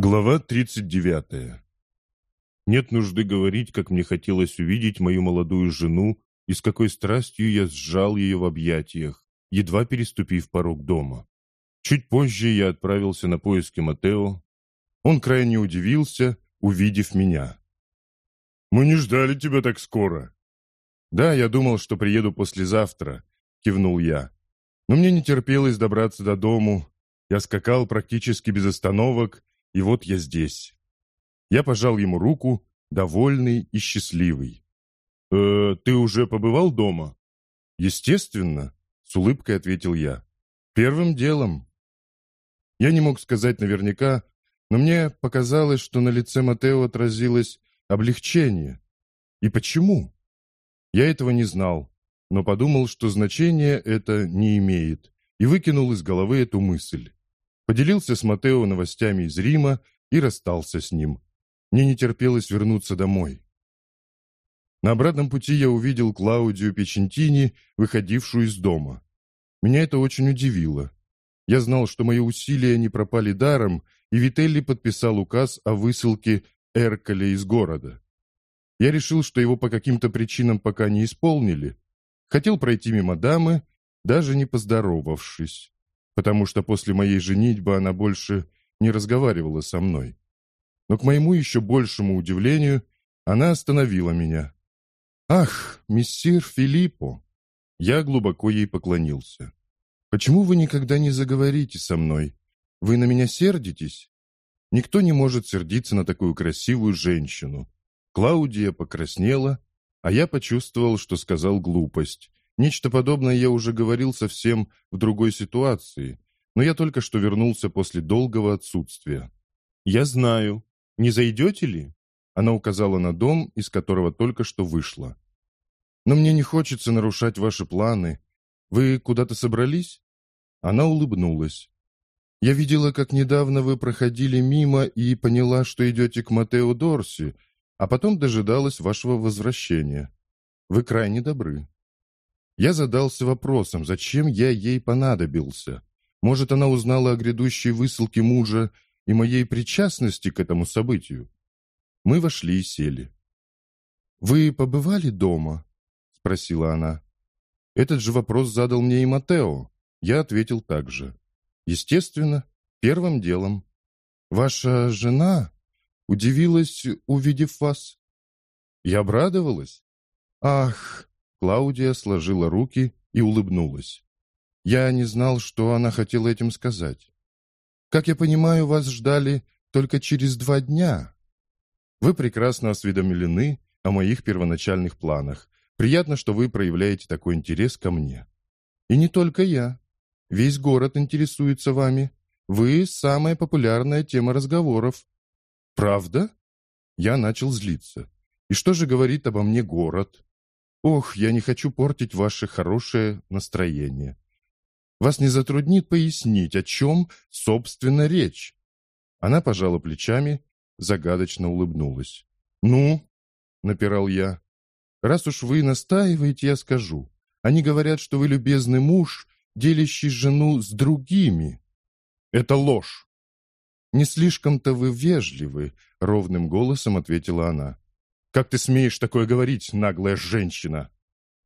Глава 39. Нет нужды говорить, как мне хотелось увидеть мою молодую жену и с какой страстью я сжал ее в объятиях, едва переступив порог дома. Чуть позже я отправился на поиски Матео. Он крайне удивился, увидев меня. «Мы не ждали тебя так скоро». «Да, я думал, что приеду послезавтра», — кивнул я. «Но мне не терпелось добраться до дому. Я скакал практически без остановок, и вот я здесь. Я пожал ему руку, довольный и счастливый. «Э, «Ты уже побывал дома?» «Естественно», — с улыбкой ответил я. «Первым делом». Я не мог сказать наверняка, но мне показалось, что на лице Матео отразилось облегчение. И почему? Я этого не знал, но подумал, что значения это не имеет, и выкинул из головы эту мысль. Поделился с Матео новостями из Рима и расстался с ним. Мне не терпелось вернуться домой. На обратном пути я увидел Клаудию Печентини, выходившую из дома. Меня это очень удивило. Я знал, что мои усилия не пропали даром, и Вителли подписал указ о высылке Эркаля из города. Я решил, что его по каким-то причинам пока не исполнили. Хотел пройти мимо дамы, даже не поздоровавшись потому что после моей женитьбы она больше не разговаривала со мной. Но к моему еще большему удивлению она остановила меня. «Ах, мессир Филиппо!» Я глубоко ей поклонился. «Почему вы никогда не заговорите со мной? Вы на меня сердитесь?» Никто не может сердиться на такую красивую женщину. Клаудия покраснела, а я почувствовал, что сказал глупость, Нечто подобное я уже говорил совсем в другой ситуации, но я только что вернулся после долгого отсутствия. «Я знаю. Не зайдете ли?» Она указала на дом, из которого только что вышла. «Но мне не хочется нарушать ваши планы. Вы куда-то собрались?» Она улыбнулась. «Я видела, как недавно вы проходили мимо и поняла, что идете к Матео Дорси, а потом дожидалась вашего возвращения. Вы крайне добры». Я задался вопросом, зачем я ей понадобился. Может, она узнала о грядущей высылке мужа и моей причастности к этому событию. Мы вошли и сели. «Вы побывали дома?» — спросила она. Этот же вопрос задал мне и Матео. Я ответил так же. Естественно, первым делом. «Ваша жена удивилась, увидев вас?» Я обрадовалась. «Ах, Клаудия сложила руки и улыбнулась. Я не знал, что она хотела этим сказать. Как я понимаю, вас ждали только через два дня. Вы прекрасно осведомлены о моих первоначальных планах. Приятно, что вы проявляете такой интерес ко мне. И не только я. Весь город интересуется вами. Вы самая популярная тема разговоров. Правда? Я начал злиться. И что же говорит обо мне город? Ох, я не хочу портить ваше хорошее настроение. Вас не затруднит пояснить, о чем, собственно, речь?» Она пожала плечами, загадочно улыбнулась. «Ну?» — напирал я. «Раз уж вы настаиваете, я скажу. Они говорят, что вы любезный муж, делящий жену с другими. Это ложь!» «Не слишком-то вы вежливы», — ровным голосом ответила она. Как ты смеешь такое говорить, наглая женщина?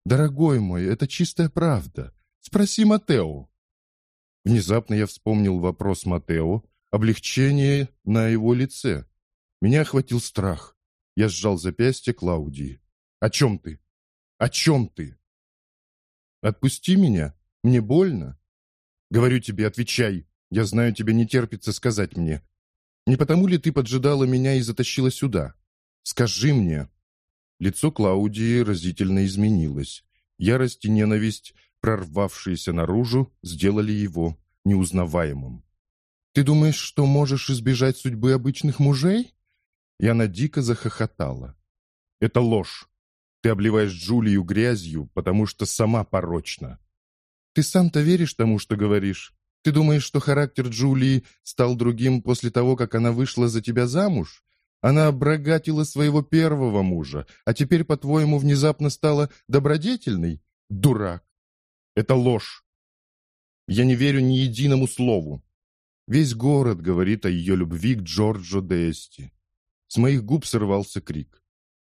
Дорогой мой, это чистая правда. Спроси Матео. Внезапно я вспомнил вопрос Матео, облегчение на его лице. Меня охватил страх. Я сжал запястье Клаудии. «О чем ты? О чем ты?» «Отпусти меня. Мне больно». «Говорю тебе, отвечай. Я знаю, тебе не терпится сказать мне. Не потому ли ты поджидала меня и затащила сюда?» Скажи мне!» Лицо Клаудии разительно изменилось. Ярость и ненависть, прорвавшиеся наружу, сделали его неузнаваемым. «Ты думаешь, что можешь избежать судьбы обычных мужей?» И она дико захохотала. «Это ложь. Ты обливаешь Джулию грязью, потому что сама порочна. Ты сам-то веришь тому, что говоришь? Ты думаешь, что характер Джулии стал другим после того, как она вышла за тебя замуж? Она обрагатила своего первого мужа, а теперь, по-твоему, внезапно стала добродетельной? Дурак! Это ложь. Я не верю ни единому слову. Весь город говорит о ее любви к Джорджо Дести. С моих губ сорвался крик.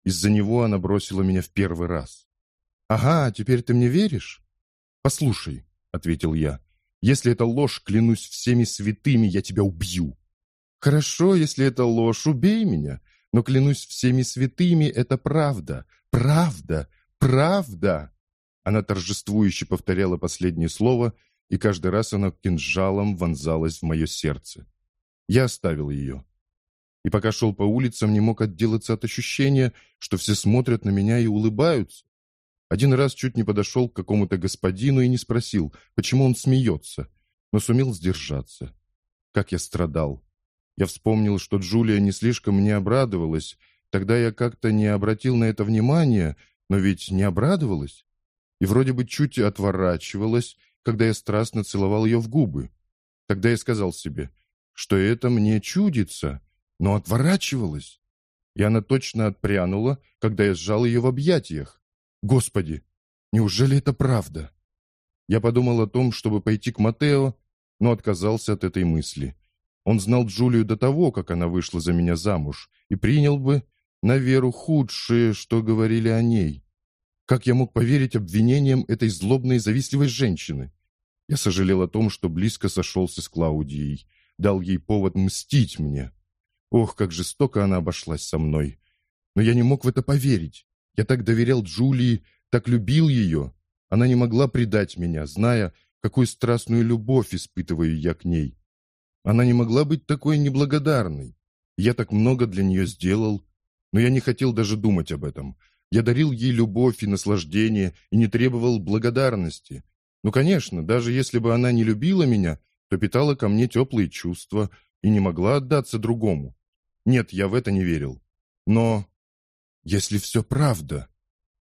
Из-за него она бросила меня в первый раз. «Ага, теперь ты мне веришь?» «Послушай», — ответил я, — «если это ложь, клянусь всеми святыми, я тебя убью». «Хорошо, если это ложь, убей меня, но клянусь всеми святыми, это правда, правда, правда!» Она торжествующе повторяла последнее слово, и каждый раз оно кинжалом вонзалось в мое сердце. Я оставил ее. И пока шел по улицам, не мог отделаться от ощущения, что все смотрят на меня и улыбаются. Один раз чуть не подошел к какому-то господину и не спросил, почему он смеется, но сумел сдержаться. Как я страдал. Я вспомнил, что Джулия не слишком мне обрадовалась. Тогда я как-то не обратил на это внимания, но ведь не обрадовалась. И вроде бы чуть отворачивалась, когда я страстно целовал ее в губы. Тогда я сказал себе, что это мне чудится, но отворачивалась. И она точно отпрянула, когда я сжал ее в объятиях. Господи, неужели это правда? Я подумал о том, чтобы пойти к Матео, но отказался от этой мысли. Он знал Джулию до того, как она вышла за меня замуж, и принял бы на веру худшее, что говорили о ней. Как я мог поверить обвинениям этой злобной завистливой женщины? Я сожалел о том, что близко сошелся с Клаудией, дал ей повод мстить мне. Ох, как жестоко она обошлась со мной. Но я не мог в это поверить. Я так доверял Джулии, так любил ее. Она не могла предать меня, зная, какую страстную любовь испытываю я к ней. Она не могла быть такой неблагодарной. Я так много для нее сделал, но я не хотел даже думать об этом. Я дарил ей любовь и наслаждение и не требовал благодарности. Ну, конечно, даже если бы она не любила меня, то питала ко мне теплые чувства и не могла отдаться другому. Нет, я в это не верил. Но если все правда...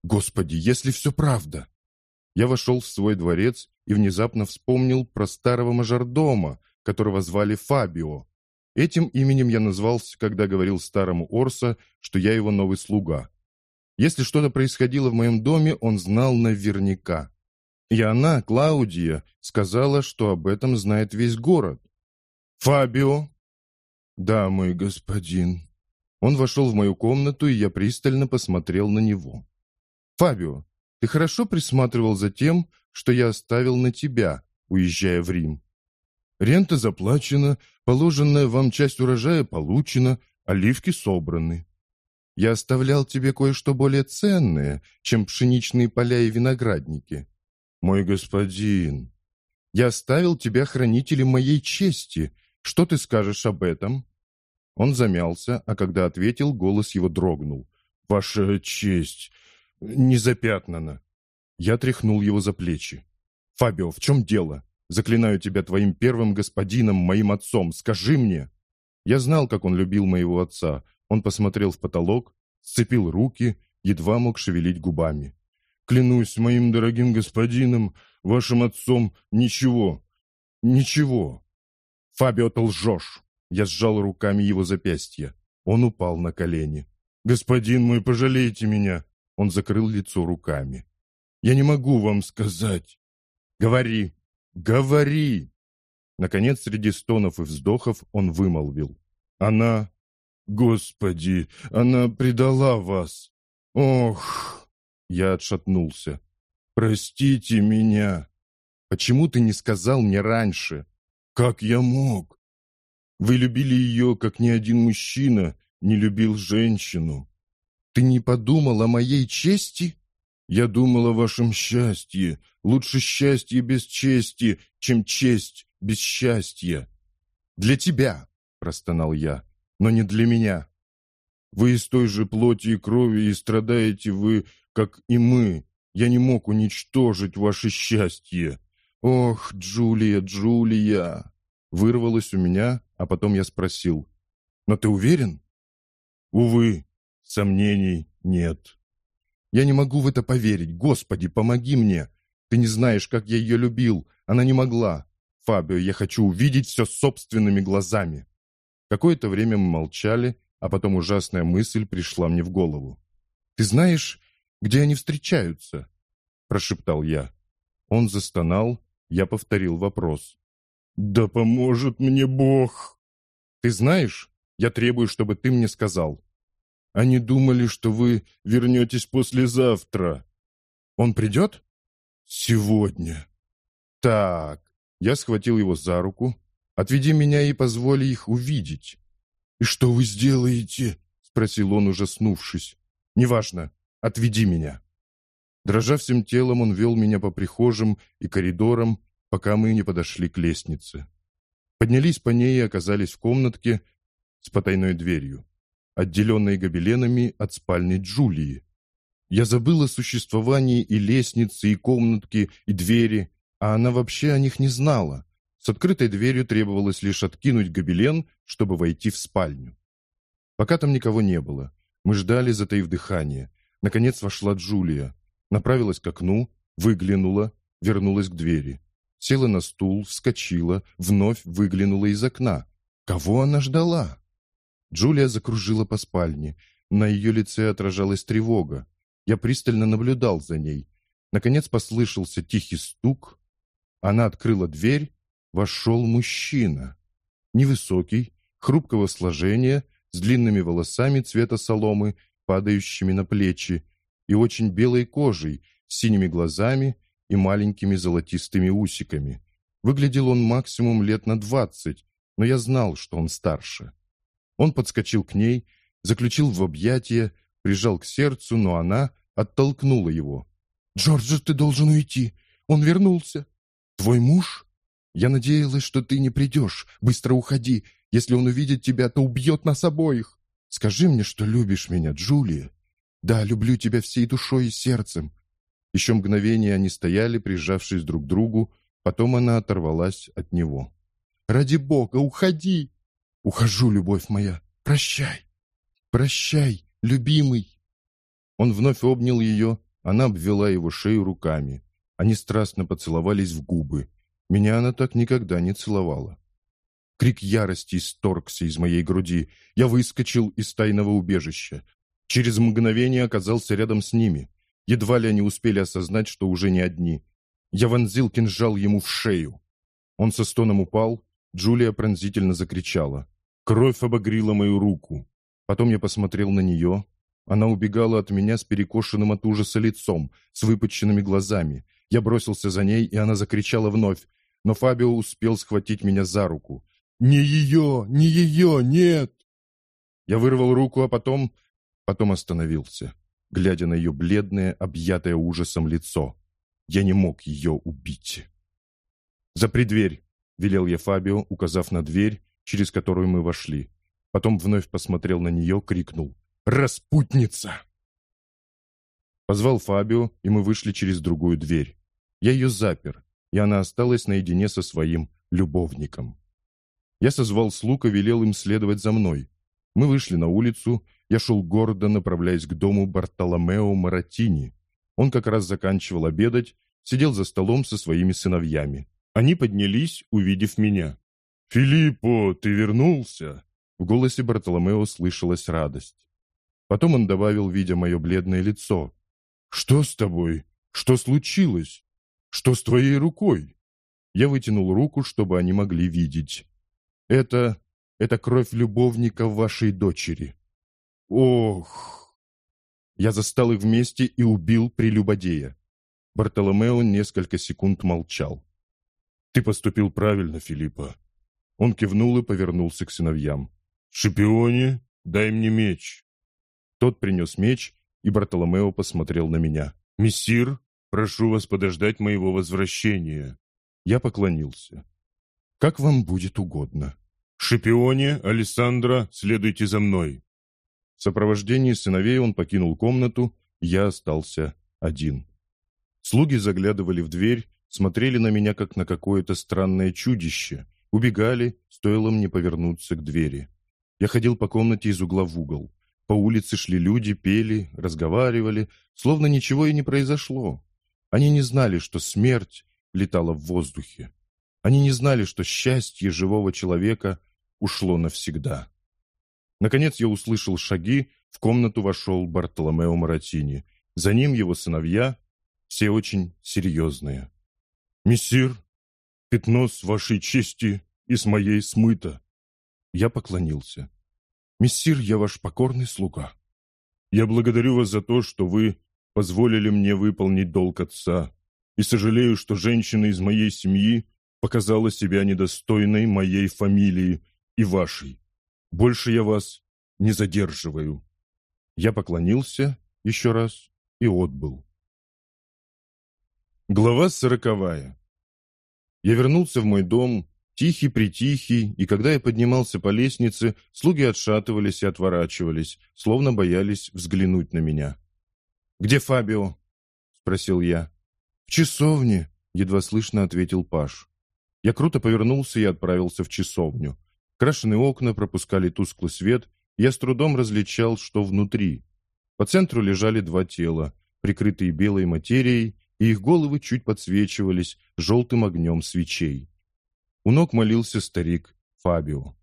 Господи, если все правда... Я вошел в свой дворец и внезапно вспомнил про старого мажордома, которого звали Фабио. Этим именем я назвался, когда говорил старому Орса, что я его новый слуга. Если что-то происходило в моем доме, он знал наверняка. И она, Клаудия, сказала, что об этом знает весь город. «Фабио!» «Да, мой господин». Он вошел в мою комнату, и я пристально посмотрел на него. «Фабио, ты хорошо присматривал за тем, что я оставил на тебя, уезжая в Рим?» Рента заплачена, положенная вам часть урожая получена, оливки собраны. Я оставлял тебе кое-что более ценное, чем пшеничные поля и виноградники. Мой господин, я оставил тебя хранителем моей чести. Что ты скажешь об этом?» Он замялся, а когда ответил, голос его дрогнул. «Ваша честь не запятнана». Я тряхнул его за плечи. «Фабио, в чем дело? Заклинаю тебя твоим первым господином, моим отцом, скажи мне!» Я знал, как он любил моего отца. Он посмотрел в потолок, сцепил руки, едва мог шевелить губами. «Клянусь моим дорогим господином, вашим отцом, ничего, ничего!» «Фабио, ты лжешь!» Я сжал руками его запястья. Он упал на колени. «Господин мой, пожалейте меня!» Он закрыл лицо руками. «Я не могу вам сказать!» «Говори!» «Говори!» Наконец, среди стонов и вздохов он вымолвил. «Она... Господи, она предала вас! Ох!» Я отшатнулся. «Простите меня!» «Почему ты не сказал мне раньше?» «Как я мог?» «Вы любили ее, как ни один мужчина не любил женщину. Ты не подумал о моей чести?» Я думал о вашем счастье. Лучше счастье без чести, чем честь без счастья. Для тебя, простонал я, но не для меня. Вы из той же плоти и крови, и страдаете вы, как и мы. Я не мог уничтожить ваше счастье. Ох, Джулия, Джулия! Вырвалось у меня, а потом я спросил. Но ты уверен? Увы, сомнений нет. Я не могу в это поверить. Господи, помоги мне. Ты не знаешь, как я ее любил. Она не могла. Фабио, я хочу увидеть все собственными глазами. Какое-то время мы молчали, а потом ужасная мысль пришла мне в голову. «Ты знаешь, где они встречаются?» – прошептал я. Он застонал, я повторил вопрос. «Да поможет мне Бог!» «Ты знаешь, я требую, чтобы ты мне сказал. Они думали, что вы вернетесь послезавтра. Он придет?» «Сегодня». «Так». Я схватил его за руку. «Отведи меня и позволь их увидеть». «И что вы сделаете?» — спросил он, ужаснувшись. «Неважно. Отведи меня». Дрожа всем телом, он вел меня по прихожим и коридорам, пока мы не подошли к лестнице. Поднялись по ней и оказались в комнатке с потайной дверью, отделенной гобеленами от спальни Джулии. Я забыл о существовании и лестницы, и комнатки, и двери, а она вообще о них не знала. С открытой дверью требовалось лишь откинуть гобелен, чтобы войти в спальню. Пока там никого не было, мы ждали, затаив дыхание. Наконец вошла Джулия направилась к окну, выглянула, вернулась к двери. Села на стул, вскочила, вновь выглянула из окна. Кого она ждала? Джулия закружила по спальне. На ее лице отражалась тревога. Я пристально наблюдал за ней. Наконец послышался тихий стук. Она открыла дверь. Вошел мужчина. Невысокий, хрупкого сложения, с длинными волосами цвета соломы, падающими на плечи, и очень белой кожей, с синими глазами и маленькими золотистыми усиками. Выглядел он максимум лет на двадцать, но я знал, что он старше. Он подскочил к ней, заключил в объятия, прижал к сердцу, но она оттолкнула его. «Джорджа, ты должен уйти. Он вернулся. Твой муж? Я надеялась, что ты не придешь. Быстро уходи. Если он увидит тебя, то убьет нас обоих. Скажи мне, что любишь меня, Джулия. Да, люблю тебя всей душой и сердцем. Еще мгновение они стояли, прижавшись друг к другу, потом она оторвалась от него. Ради бога, уходи. Ухожу, любовь моя. Прощай. Прощай, любимый. Он вновь обнял ее, она обвела его шею руками. Они страстно поцеловались в губы. Меня она так никогда не целовала. Крик ярости исторгся из моей груди. Я выскочил из тайного убежища. Через мгновение оказался рядом с ними. Едва ли они успели осознать, что уже не одни. Я вонзил кинжал ему в шею. Он со стоном упал, Джулия пронзительно закричала. Кровь обогрила мою руку. Потом я посмотрел на нее. Она убегала от меня с перекошенным от ужаса лицом, с выпученными глазами. Я бросился за ней, и она закричала вновь. Но Фабио успел схватить меня за руку. «Не ее! Не ее! Нет!» Я вырвал руку, а потом Потом остановился, глядя на ее бледное, объятое ужасом лицо. Я не мог ее убить. «Запри дверь!» — велел я Фабио, указав на дверь, через которую мы вошли. Потом вновь посмотрел на нее, крикнул «Распутница!» Позвал Фабио, и мы вышли через другую дверь. Я ее запер, и она осталась наедине со своим любовником. Я созвал слуг и велел им следовать за мной. Мы вышли на улицу, я шел гордо, направляясь к дому Бартоломео Маратини. Он как раз заканчивал обедать, сидел за столом со своими сыновьями. Они поднялись, увидев меня. «Филиппо, ты вернулся!» В голосе Бартоломео слышалась радость. Потом он добавил, видя мое бледное лицо. «Что с тобой? Что случилось? Что с твоей рукой?» Я вытянул руку, чтобы они могли видеть. «Это... это кровь любовника вашей дочери». Ох! Я застал их вместе и убил прелюбодея. Бартоломео несколько секунд молчал. «Ты поступил правильно, Филиппа». Он кивнул и повернулся к сыновьям. «Шипионе, дай мне меч». Тот принес меч, и Бартоломео посмотрел на меня. «Мессир, прошу вас подождать моего возвращения». Я поклонился. «Как вам будет угодно». «Шипионе, Алессандро, следуйте за мной». В сопровождении сыновей он покинул комнату, я остался один. Слуги заглядывали в дверь, смотрели на меня, как на какое-то странное чудище, убегали, стоило мне повернуться к двери. Я ходил по комнате из угла в угол. По улице шли люди, пели, разговаривали, словно ничего и не произошло. Они не знали, что смерть летала в воздухе. Они не знали, что счастье живого человека ушло навсегда. Наконец я услышал шаги, в комнату вошел Бартоломео Маратини. За ним его сыновья, все очень серьезные. «Мессир, Пятно с вашей чести и с моей смыто». Я поклонился. «Мессир, я ваш покорный слуга. Я благодарю вас за то, что вы позволили мне выполнить долг отца, и сожалею, что женщина из моей семьи показала себя недостойной моей фамилии и вашей. Больше я вас не задерживаю». Я поклонился еще раз и отбыл. Глава сороковая. Я вернулся в мой дом, тихий-притихий, и когда я поднимался по лестнице, слуги отшатывались и отворачивались, словно боялись взглянуть на меня. «Где Фабио?» — спросил я. «В часовне», — едва слышно ответил Паш. Я круто повернулся и отправился в часовню. Крашеные окна пропускали тусклый свет, я с трудом различал, что внутри. По центру лежали два тела, прикрытые белой материей, и их головы чуть подсвечивались желтым огнем свечей. У ног молился старик Фабио.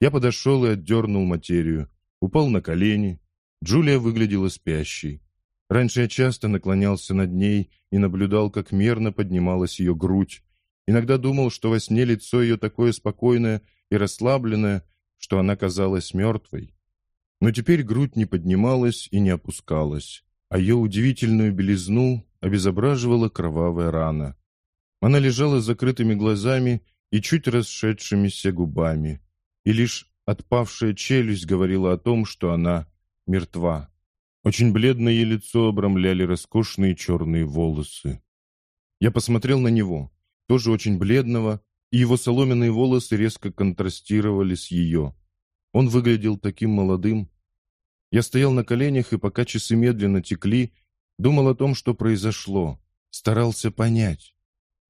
Я подошел и отдернул материю, упал на колени. Джулия выглядела спящей. Раньше я часто наклонялся над ней и наблюдал, как мерно поднималась ее грудь. Иногда думал, что во сне лицо ее такое спокойное и расслабленное, что она казалась мертвой. Но теперь грудь не поднималась и не опускалась, а ее удивительную белизну обезображивала кровавая рана. Она лежала с закрытыми глазами и чуть расшедшимися губами, и лишь отпавшая челюсть говорила о том, что она мертва. Очень бледное лицо обрамляли роскошные черные волосы. Я посмотрел на него, тоже очень бледного, и его соломенные волосы резко контрастировали с ее. Он выглядел таким молодым. Я стоял на коленях, и пока часы медленно текли, Думал о том, что произошло. Старался понять.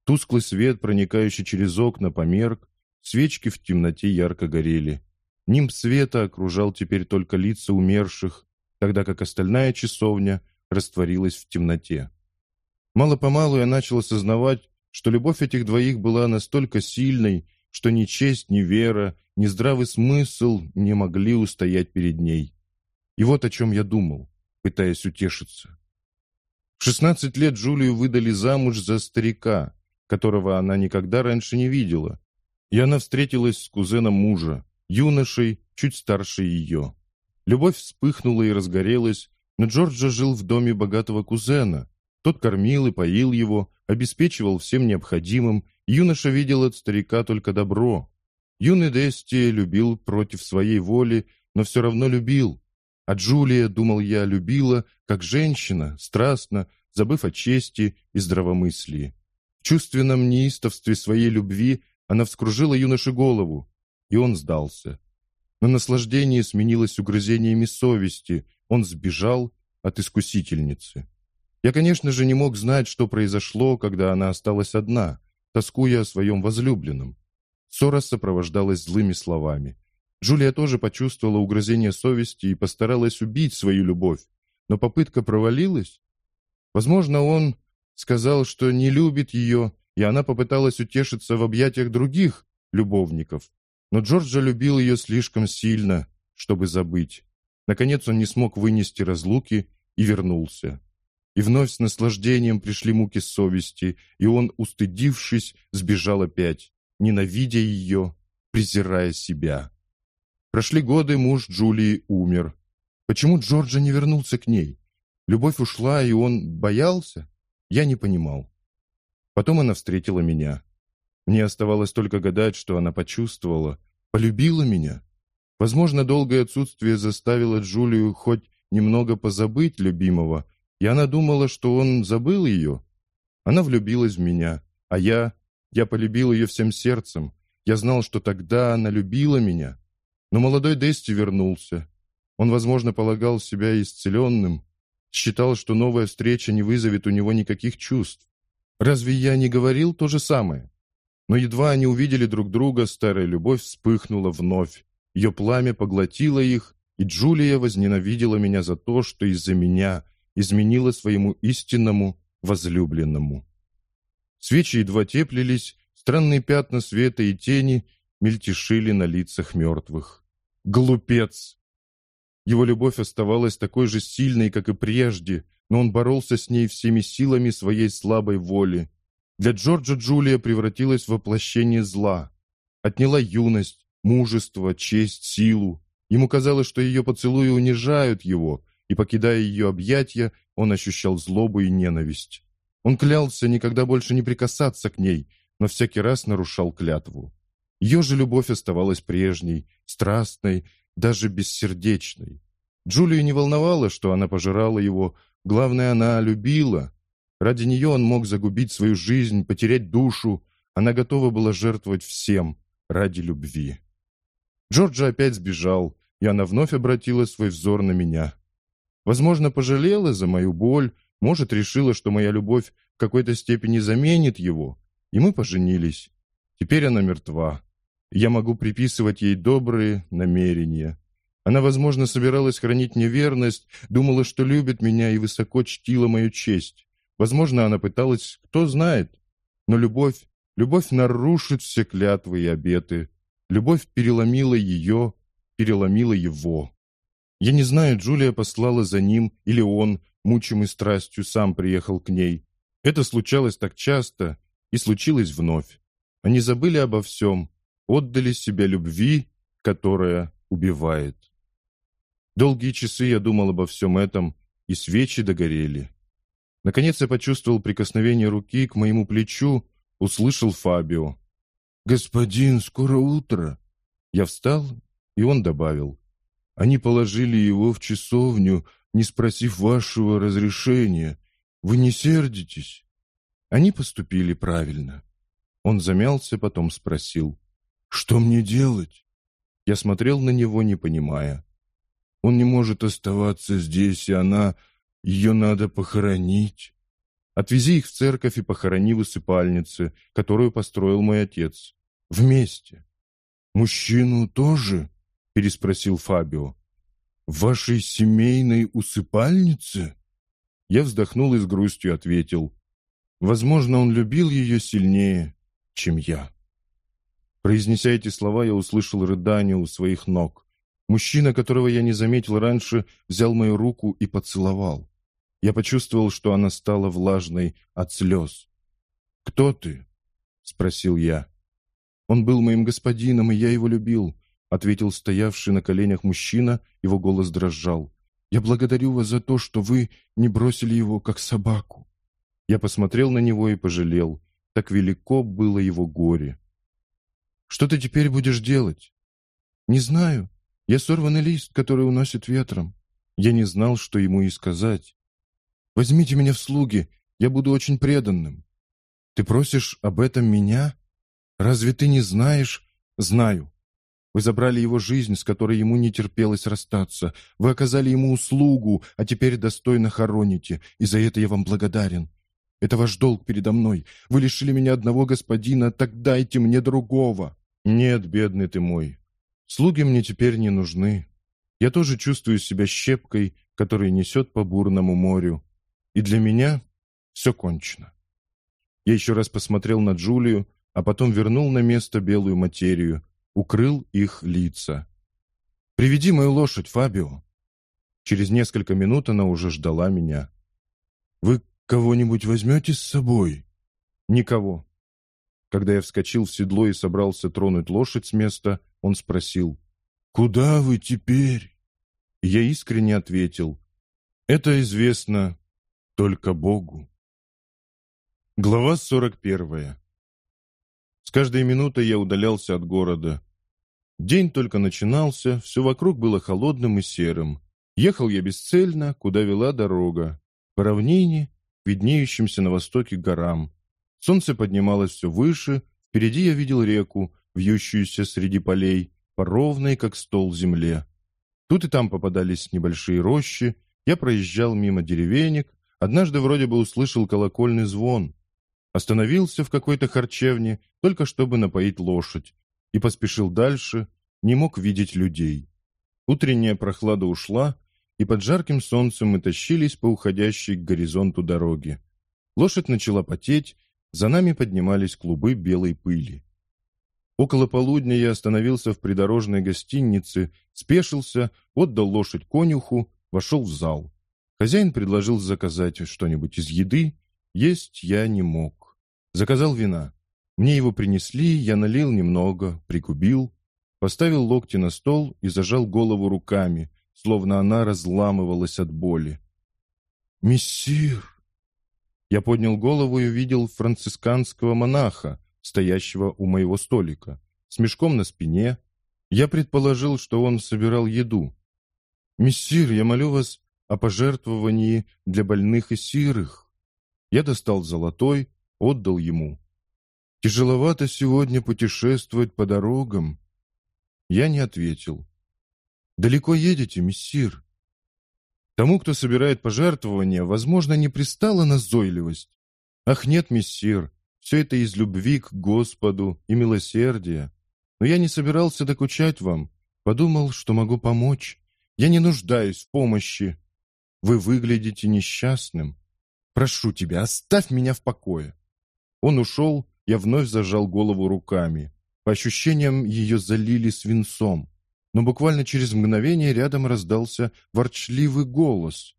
Тусклый свет, проникающий через окна, померк. Свечки в темноте ярко горели. Нимб света окружал теперь только лица умерших, тогда как остальная часовня растворилась в темноте. Мало-помалу я начал осознавать, что любовь этих двоих была настолько сильной, что ни честь, ни вера, ни здравый смысл не могли устоять перед ней. И вот о чем я думал, пытаясь утешиться. В 16 лет Джулию выдали замуж за старика, которого она никогда раньше не видела. И она встретилась с кузеном мужа, юношей, чуть старше ее. Любовь вспыхнула и разгорелась, но Джорджа жил в доме богатого кузена. Тот кормил и поил его, обеспечивал всем необходимым, юноша видел от старика только добро. Юный Дести любил против своей воли, но все равно любил. А Джулия, думал я, любила, как женщина, страстно, забыв о чести и здравомыслии. В чувственном неистовстве своей любви она вскружила юноше голову, и он сдался. Но наслаждение сменилось угрызениями совести, он сбежал от искусительницы. Я, конечно же, не мог знать, что произошло, когда она осталась одна, тоскуя о своем возлюбленном. Ссора сопровождалась злыми словами. Джулия тоже почувствовала угрызение совести и постаралась убить свою любовь, но попытка провалилась. Возможно, он сказал, что не любит ее, и она попыталась утешиться в объятиях других любовников. Но Джорджа любил ее слишком сильно, чтобы забыть. Наконец он не смог вынести разлуки и вернулся. И вновь с наслаждением пришли муки совести, и он, устыдившись, сбежал опять, ненавидя ее, презирая себя. Прошли годы, муж Джулии умер. Почему Джорджа не вернулся к ней? Любовь ушла, и он боялся? Я не понимал. Потом она встретила меня. Мне оставалось только гадать, что она почувствовала. Полюбила меня. Возможно, долгое отсутствие заставило Джулию хоть немного позабыть любимого, и она думала, что он забыл ее. Она влюбилась в меня, а я... Я полюбил ее всем сердцем. Я знал, что тогда она любила меня. Но молодой Дести вернулся. Он, возможно, полагал себя исцеленным, считал, что новая встреча не вызовет у него никаких чувств. Разве я не говорил то же самое? Но едва они увидели друг друга, старая любовь вспыхнула вновь. Ее пламя поглотило их, и Джулия возненавидела меня за то, что из-за меня изменила своему истинному возлюбленному. Свечи едва теплились, странные пятна света и тени мельтешили на лицах мертвых. Глупец! Его любовь оставалась такой же сильной, как и прежде, но он боролся с ней всеми силами своей слабой воли. Для Джорджа Джулия превратилась в воплощение зла. Отняла юность, мужество, честь, силу. Ему казалось, что ее поцелуи унижают его, и, покидая ее объятия, он ощущал злобу и ненависть. Он клялся никогда больше не прикасаться к ней, но всякий раз нарушал клятву. Ее же любовь оставалась прежней, страстной, даже бессердечной. Джулию не волновало, что она пожирала его, главное, она любила. Ради нее он мог загубить свою жизнь, потерять душу. Она готова была жертвовать всем ради любви. Джорджа опять сбежал, и она вновь обратила свой взор на меня. Возможно, пожалела за мою боль, может, решила, что моя любовь в какой-то степени заменит его, и мы поженились. Теперь она мертва. Я могу приписывать ей добрые намерения. Она, возможно, собиралась хранить мне верность, думала, что любит меня и высоко чтила мою честь. Возможно, она пыталась, кто знает. Но любовь, любовь нарушит все клятвы и обеты. Любовь переломила ее, переломила его. Я не знаю, Джулия послала за ним, или он, мучимый страстью, сам приехал к ней. Это случалось так часто, и случилось вновь. Они забыли обо всем, отдали себя любви, которая убивает. Долгие часы я думал обо всем этом, и свечи догорели. Наконец я почувствовал прикосновение руки к моему плечу, услышал Фабио. «Господин, скоро утро!» Я встал, и он добавил. Они положили его в часовню, не спросив вашего разрешения. Вы не сердитесь?» Они поступили правильно. Он замялся, потом спросил. «Что мне делать?» Я смотрел на него, не понимая. «Он не может оставаться здесь, и она... Ее надо похоронить». «Отвези их в церковь и похорони в усыпальнице, которую построил мой отец. Вместе». «Мужчину тоже?» — переспросил Фабио. «В вашей семейной усыпальнице?» Я вздохнул и с грустью ответил. «Возможно, он любил ее сильнее, чем я». Произнеся эти слова, я услышал рыдание у своих ног. Мужчина, которого я не заметил раньше, взял мою руку и поцеловал. Я почувствовал, что она стала влажной от слез. «Кто ты?» — спросил я. Он был моим господином, и я его любил ответил стоявший на коленях мужчина, его голос дрожал. «Я благодарю вас за то, что вы не бросили его, как собаку». Я посмотрел на него и пожалел. Так велико было его горе. «Что ты теперь будешь делать?» «Не знаю. Я сорванный лист, который уносит ветром». Я не знал, что ему и сказать. «Возьмите меня в слуги, я буду очень преданным». «Ты просишь об этом меня? Разве ты не знаешь?» «Знаю. Вы забрали его жизнь, с которой ему не терпелось расстаться. Вы оказали ему услугу, а теперь достойно хороните, и за это я вам благодарен. Это ваш долг передо мной. Вы лишили меня одного господина, так дайте мне другого. Нет, бедный ты мой. Слуги мне теперь не нужны. Я тоже чувствую себя щепкой, которая несет по бурному морю. И для меня все кончено. Я еще раз посмотрел на Джулию, а потом вернул на место белую материю, укрыл их лица. «Приведи мою лошадь, Фабио!» Через несколько минут она уже ждала меня. «Вы кого-нибудь возьмете с собой?» «Никого». Когда я вскочил в седло и собрался тронуть лошадь с места, он спросил, «Куда вы теперь?» Я искренне ответил, «Это известно только Богу». Глава сорок первая. С каждой минутой я удалялся от города. День только начинался, все вокруг было холодным и серым. Ехал я бесцельно, куда вела дорога. По равнине, виднеющимся на востоке горам. Солнце поднималось все выше, впереди я видел реку, вьющуюся среди полей, по ровной, как стол, земле. Тут и там попадались небольшие рощи, я проезжал мимо деревенек, однажды вроде бы услышал колокольный звон. Остановился в какой-то харчевне, только чтобы напоить лошадь, и поспешил дальше, не мог видеть людей. Утренняя прохлада ушла, и под жарким солнцем мы тащились по уходящей к горизонту дороге. Лошадь начала потеть, за нами поднимались клубы белой пыли. Около полудня я остановился в придорожной гостинице, спешился, отдал лошадь конюху, вошел в зал. Хозяин предложил заказать что-нибудь из еды, есть я не мог. Заказал вина. Мне его принесли, я налил немного, пригубил, поставил локти на стол и зажал голову руками, словно она разламывалась от боли. «Мессир!» Я поднял голову и увидел францисканского монаха, стоящего у моего столика, с мешком на спине. Я предположил, что он собирал еду. «Мессир, я молю вас о пожертвовании для больных и сирых». Я достал золотой, отдал ему. «Тяжеловато сегодня путешествовать по дорогам». Я не ответил. «Далеко едете, мессир?» Тому, кто собирает пожертвования, возможно, не пристала назойливость. «Ах нет, мессир, все это из любви к Господу и милосердия. Но я не собирался докучать вам. Подумал, что могу помочь. Я не нуждаюсь в помощи. Вы выглядите несчастным. Прошу тебя, оставь меня в покое. Он ушел, я вновь зажал голову руками. По ощущениям, ее залили свинцом. Но буквально через мгновение рядом раздался ворчливый голос.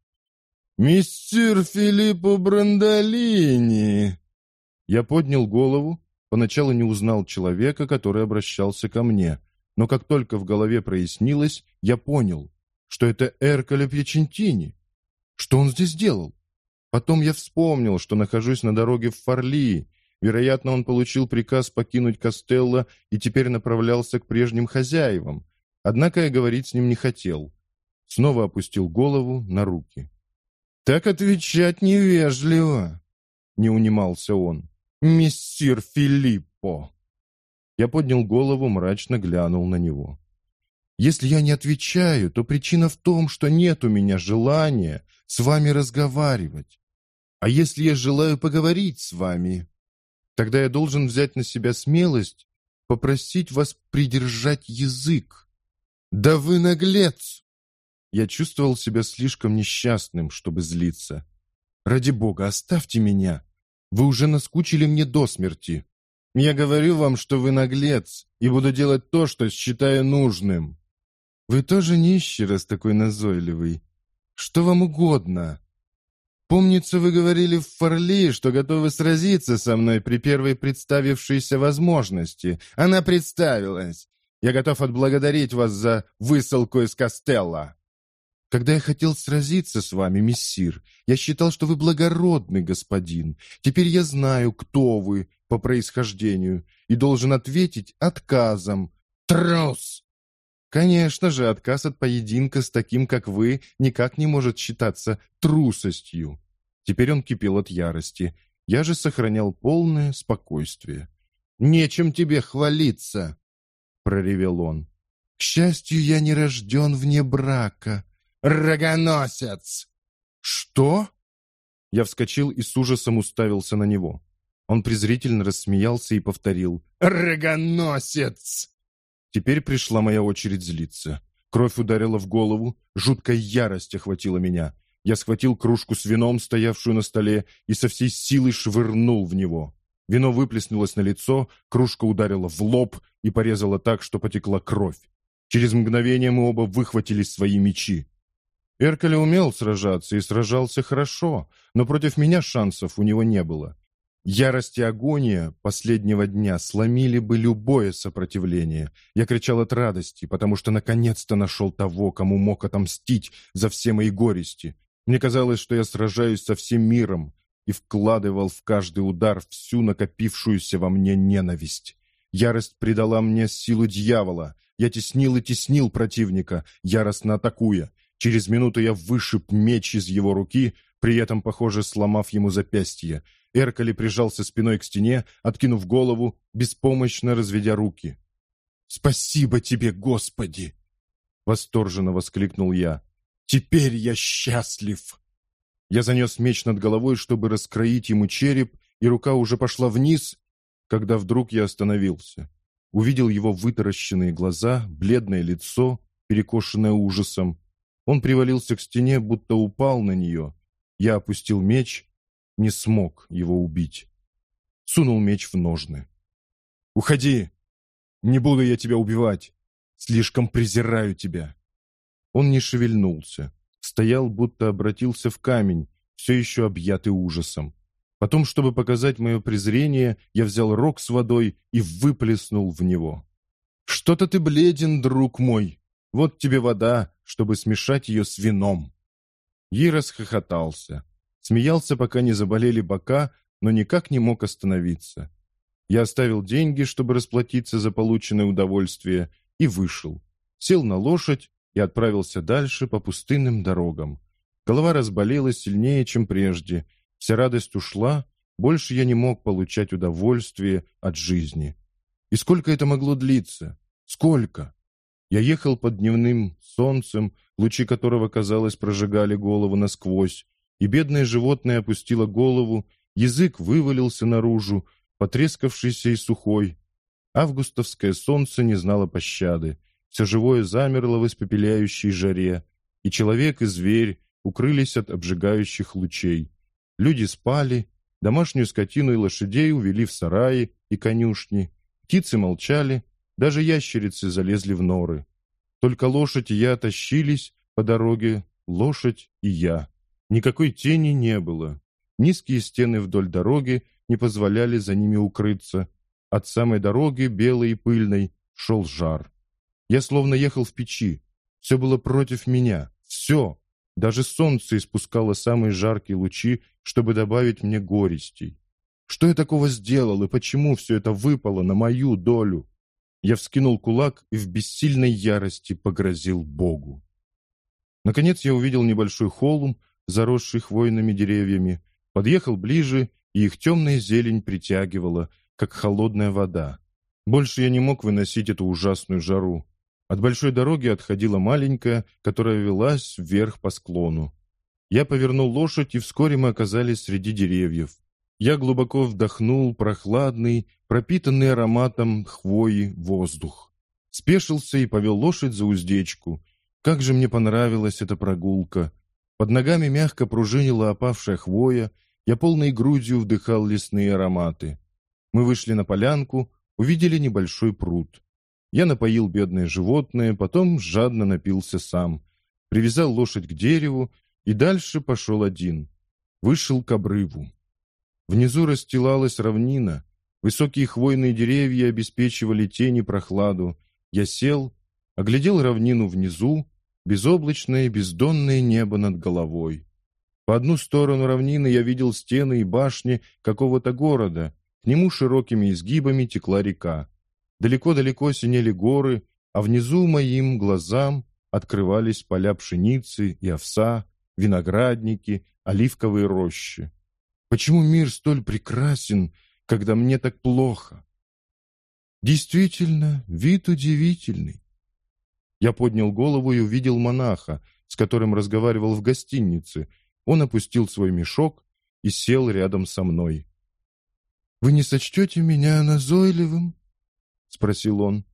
«Мистер Филиппо Брандолини!» Я поднял голову, поначалу не узнал человека, который обращался ко мне, но как только в голове прояснилось, я понял, что это Эрколе Пьячентини. Что он здесь делал? Потом я вспомнил, что нахожусь на дороге в Фарли. Вероятно, он получил приказ покинуть Костелло и теперь направлялся к прежним хозяевам. Однако я говорить с ним не хотел. Снова опустил голову на руки. «Так отвечать невежливо!» — не унимался он. «Мессир Филиппо!» Я поднял голову, мрачно глянул на него. Если я не отвечаю, то причина в том, что нет у меня желания с вами разговаривать. А если я желаю поговорить с вами, тогда я должен взять на себя смелость попросить вас придержать язык. Да вы наглец! Я чувствовал себя слишком несчастным, чтобы злиться. Ради бога, оставьте меня. Вы уже наскучили мне до смерти. Я говорю вам, что вы наглец, и буду делать то, что считаю нужным. Вы тоже нищий, раз такой назойливый. Что вам угодно? Помнится, вы говорили в Форли, что готовы сразиться со мной при первой представившейся возможности. Она представилась. Я готов отблагодарить вас за высылку из Костелла. Когда я хотел сразиться с вами, мессир, я считал, что вы благородный господин. Теперь я знаю, кто вы по происхождению, и должен ответить отказом. Трус! Конечно же, отказ от поединка с таким, как вы, никак не может считаться трусостью. Теперь он кипел от ярости. Я же сохранял полное спокойствие. «Нечем тебе хвалиться!» — проревел он. «К счастью, я не рожден вне брака. Рогоносец!» «Что?» Я вскочил и с ужасом уставился на него. Он презрительно рассмеялся и повторил «Рогоносец!» Теперь пришла моя очередь злиться. Кровь ударила в голову, жуткая ярость охватила меня. Я схватил кружку с вином, стоявшую на столе, и со всей силы швырнул в него. Вино выплеснулось на лицо, кружка ударила в лоб и порезала так, что потекла кровь. Через мгновение мы оба выхватили свои мечи. Эркеле умел сражаться и сражался хорошо, но против меня шансов у него не было. Ярость и агония последнего дня сломили бы любое сопротивление. Я кричал от радости, потому что наконец-то нашел того, кому мог отомстить за все мои горести. Мне казалось, что я сражаюсь со всем миром и вкладывал в каждый удар всю накопившуюся во мне ненависть. Ярость придала мне силу дьявола. Я теснил и теснил противника, яростно атакуя. Через минуту я вышиб меч из его руки, при этом, похоже, сломав ему запястье. Эркали прижался спиной к стене, откинув голову, беспомощно разведя руки. «Спасибо тебе, Господи!» Восторженно воскликнул я. «Теперь я счастлив!» Я занес меч над головой, чтобы раскроить ему череп, и рука уже пошла вниз, когда вдруг я остановился. Увидел его вытаращенные глаза, бледное лицо, перекошенное ужасом. Он привалился к стене, будто упал на нее. Я опустил меч не смог его убить. Сунул меч в ножны. «Уходи! Не буду я тебя убивать! Слишком презираю тебя!» Он не шевельнулся. Стоял, будто обратился в камень, все еще объятый ужасом. Потом, чтобы показать мое презрение, я взял рог с водой и выплеснул в него. «Что-то ты бледен, друг мой. Вот тебе вода, чтобы смешать ее с вином». Ей расхохотался. Смеялся, пока не заболели бока, но никак не мог остановиться. Я оставил деньги, чтобы расплатиться за полученное удовольствие, и вышел. Сел на лошадь и отправился дальше по пустынным дорогам. Голова разболелась сильнее, чем прежде. Вся радость ушла, больше я не мог получать удовольствие от жизни. И сколько это могло длиться? Сколько? Я ехал под дневным солнцем, лучи которого, казалось, прожигали голову насквозь, и бедное животное опустило голову, язык вывалился наружу, потрескавшийся и сухой. Августовское солнце не знало пощады, все живое замерло в испепеляющей жаре, и человек и зверь укрылись от обжигающих лучей. Люди спали, домашнюю скотину и лошадей увели в сараи и конюшни, птицы молчали, даже ящерицы залезли в норы. Только лошадь и я тащились по дороге, лошадь и я. Никакой тени не было. Низкие стены вдоль дороги не позволяли за ними укрыться. От самой дороги, белой и пыльной, шел жар. Я словно ехал в печи. Все было против меня. Все. Даже солнце испускало самые жаркие лучи, чтобы добавить мне горестей. Что я такого сделал и почему все это выпало на мою долю? Я вскинул кулак и в бессильной ярости погрозил Богу. Наконец я увидел небольшой холм, заросший хвойными деревьями, подъехал ближе, и их темная зелень притягивала, как холодная вода. Больше я не мог выносить эту ужасную жару. От большой дороги отходила маленькая, которая велась вверх по склону. Я повернул лошадь, и вскоре мы оказались среди деревьев. Я глубоко вдохнул прохладный, пропитанный ароматом хвои воздух. Спешился и повел лошадь за уздечку. Как же мне понравилась эта прогулка! Под ногами мягко пружинила опавшая хвоя, я полной грудью вдыхал лесные ароматы. Мы вышли на полянку, увидели небольшой пруд. Я напоил бедное животное, потом жадно напился сам. Привязал лошадь к дереву и дальше пошел один. Вышел к обрыву. Внизу расстилалась равнина. Высокие хвойные деревья обеспечивали тень и прохладу. Я сел, оглядел равнину внизу, безоблачное бездонное небо над головой. По одну сторону равнины я видел стены и башни какого-то города, к нему широкими изгибами текла река. Далеко-далеко синели горы, а внизу моим глазам открывались поля пшеницы и овса, виноградники, оливковые рощи. Почему мир столь прекрасен, когда мне так плохо? Действительно, вид удивительный. Я поднял голову и увидел монаха, с которым разговаривал в гостинице. Он опустил свой мешок и сел рядом со мной. «Вы не сочтете меня назойливым?» — спросил он.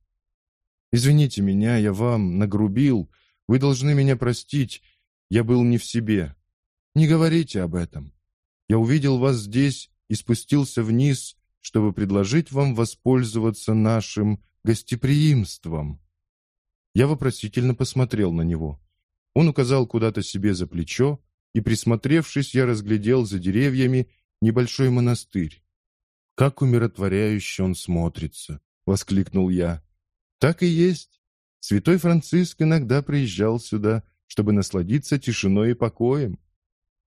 «Извините меня, я вам нагрубил. Вы должны меня простить. Я был не в себе. Не говорите об этом. Я увидел вас здесь и спустился вниз, чтобы предложить вам воспользоваться нашим гостеприимством». Я вопросительно посмотрел на него. Он указал куда-то себе за плечо, и, присмотревшись, я разглядел за деревьями небольшой монастырь. «Как умиротворяюще он смотрится!» — воскликнул я. «Так и есть. Святой Франциск иногда приезжал сюда, чтобы насладиться тишиной и покоем».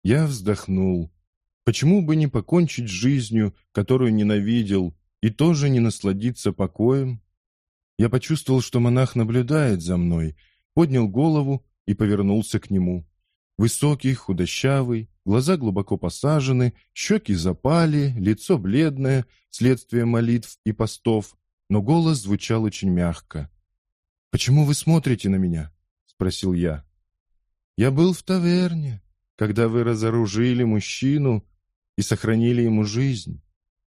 Я вздохнул. Почему бы не покончить жизнью, которую ненавидел, и тоже не насладиться покоем? Я почувствовал, что монах наблюдает за мной, поднял голову и повернулся к нему. Высокий, худощавый, глаза глубоко посажены, щеки запали, лицо бледное, следствие молитв и постов, но голос звучал очень мягко. «Почему вы смотрите на меня?» — спросил я. «Я был в таверне, когда вы разоружили мужчину и сохранили ему жизнь.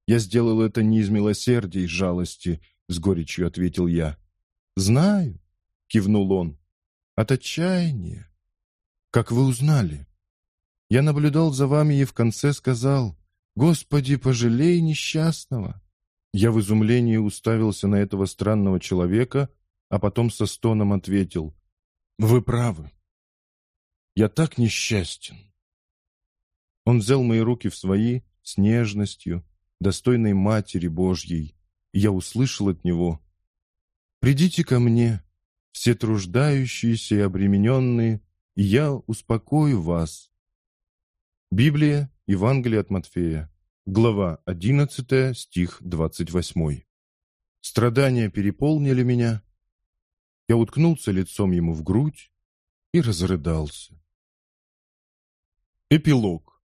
Я сделал это не из милосердия и жалости, — с горечью ответил я. «Знаю», — кивнул он, — «от отчаяния». «Как вы узнали?» «Я наблюдал за вами и в конце сказал, «Господи, пожалей несчастного». Я в изумлении уставился на этого странного человека, а потом со стоном ответил, «Вы правы. Я так несчастен». Он взял мои руки в свои, с нежностью, достойной Матери Божьей, и я услышал от него «Придите ко мне, все труждающиеся и обремененные, и я успокою вас». Библия, Евангелие от Матфея, глава 11, стих 28. Страдания переполнили меня. Я уткнулся лицом ему в грудь и разрыдался. Эпилог.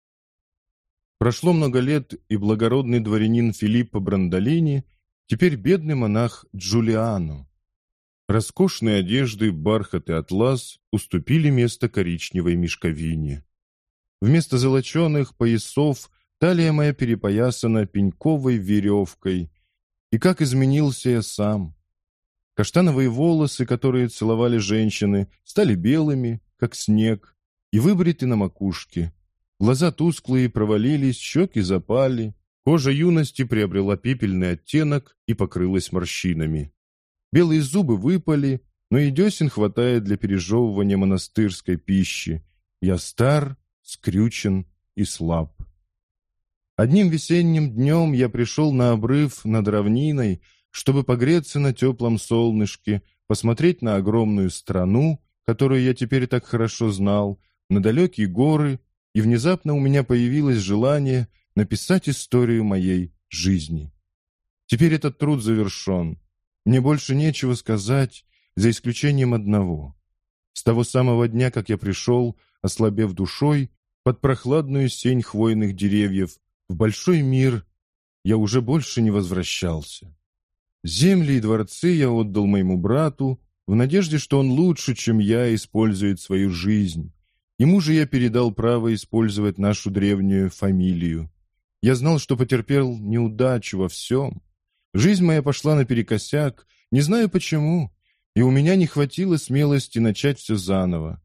Прошло много лет, и благородный дворянин Филиппо Брандолини, теперь бедный монах Джулиано. Роскошные одежды, бархат и атлас уступили место коричневой мешковине. Вместо золоченых поясов талия моя перепоясана пеньковой веревкой, и как изменился я сам. Каштановые волосы, которые целовали женщины, стали белыми, как снег, и выбриты на макушке. Глаза тусклые провалились, щеки запали, кожа юности приобрела пепельный оттенок и покрылась морщинами. Белые зубы выпали, но и десен хватает для пережевывания монастырской пищи. Я стар, скрючен и слаб. Одним весенним днем я пришел на обрыв над равниной, чтобы погреться на теплом солнышке, посмотреть на огромную страну, которую я теперь так хорошо знал, на далекие горы, и внезапно у меня появилось желание написать историю моей жизни. Теперь этот труд завершен. Мне больше нечего сказать, за исключением одного. С того самого дня, как я пришел, ослабев душой, под прохладную сень хвойных деревьев, в большой мир я уже больше не возвращался. Земли и дворцы я отдал моему брату, в надежде, что он лучше, чем я, использует свою жизнь. Ему же я передал право использовать нашу древнюю фамилию. Я знал, что потерпел неудачу во всем. Жизнь моя пошла наперекосяк, не знаю почему, и у меня не хватило смелости начать все заново.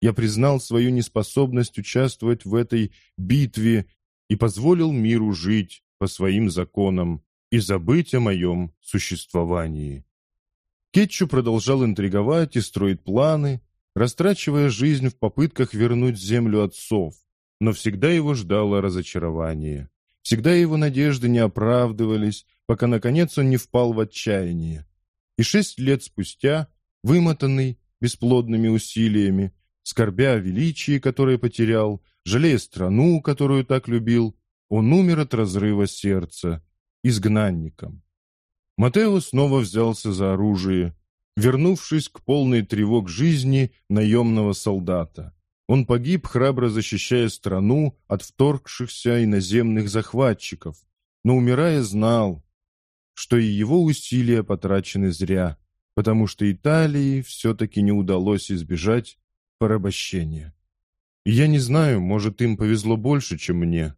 Я признал свою неспособность участвовать в этой битве и позволил миру жить по своим законам и забыть о моем существовании. Кетчу продолжал интриговать и строить планы, растрачивая жизнь в попытках вернуть землю отцов, но всегда его ждало разочарование. Всегда его надежды не оправдывались, пока, наконец, он не впал в отчаяние. И шесть лет спустя, вымотанный бесплодными усилиями, скорбя о величии, которое потерял, жалея страну, которую так любил, он умер от разрыва сердца, изгнанником. Матео снова взялся за оружие, вернувшись к полной тревог жизни наемного солдата. Он погиб, храбро защищая страну от вторгшихся иноземных захватчиков, но, умирая, знал, что и его усилия потрачены зря, потому что Италии все-таки не удалось избежать порабощения. Я не знаю, может, им повезло больше, чем мне,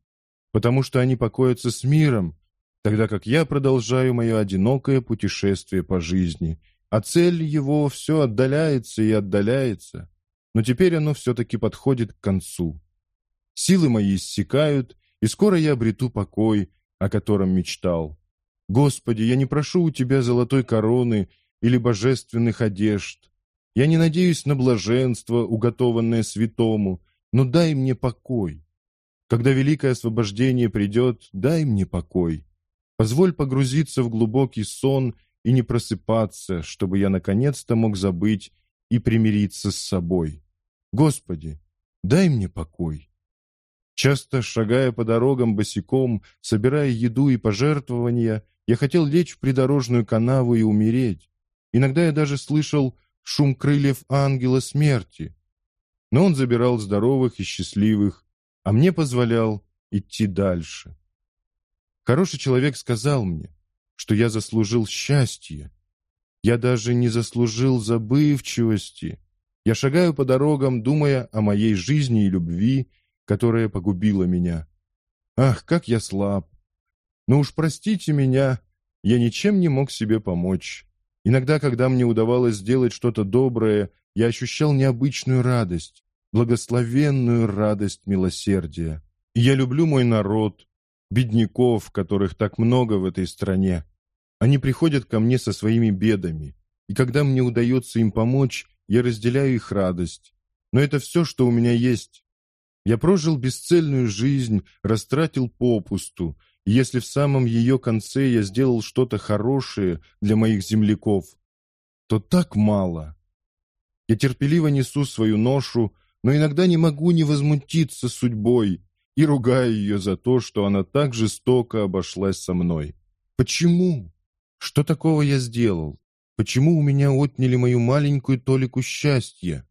потому что они покоятся с миром, тогда как я продолжаю мое одинокое путешествие по жизни, а цель его все отдаляется и отдаляется, но теперь оно все-таки подходит к концу. Силы мои иссякают, и скоро я обрету покой, о котором мечтал. Господи, я не прошу у Тебя золотой короны или божественных одежд. Я не надеюсь на блаженство, уготованное святому, но дай мне покой. Когда великое освобождение придет, дай мне покой. Позволь погрузиться в глубокий сон и не просыпаться, чтобы я наконец-то мог забыть и примириться с собой. Господи, дай мне покой. Часто шагая по дорогам босиком, собирая еду и пожертвования, я хотел лечь в придорожную канаву и умереть. Иногда я даже слышал шум крыльев ангела смерти, но он забирал здоровых и счастливых, а мне позволял идти дальше. Хороший человек сказал мне, что я заслужил счастье. Я даже не заслужил забывчивости. Я шагаю по дорогам, думая о моей жизни и любви, которая погубила меня. Ах, как я слаб! Но уж простите меня, я ничем не мог себе помочь. Иногда, когда мне удавалось сделать что-то доброе, я ощущал необычную радость, благословенную радость милосердия. И я люблю мой народ, бедняков, которых так много в этой стране. Они приходят ко мне со своими бедами, и когда мне удается им помочь, я разделяю их радость. Но это все, что у меня есть. Я прожил бесцельную жизнь, растратил попусту, если в самом ее конце я сделал что-то хорошее для моих земляков, то так мало. Я терпеливо несу свою ношу, но иногда не могу не возмутиться судьбой и ругаю ее за то, что она так жестоко обошлась со мной. Почему? Что такого я сделал? Почему у меня отняли мою маленькую толику счастья?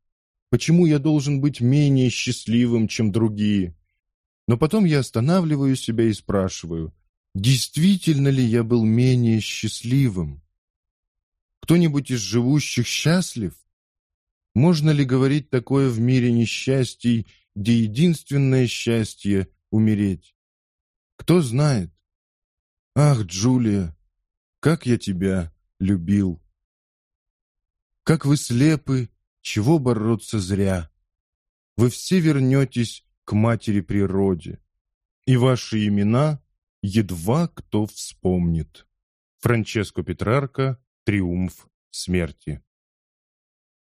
Почему я должен быть менее счастливым, чем другие? Но потом я останавливаю себя и спрашиваю, действительно ли я был менее счастливым? Кто-нибудь из живущих счастлив? Можно ли говорить такое в мире несчастий, где единственное счастье — умереть? Кто знает? Ах, Джулия, как я тебя любил! Как вы слепы, чего бороться зря! Вы все вернетесь к матери природе, и ваши имена едва кто вспомнит. Франческо Петрарка «Триумф смерти».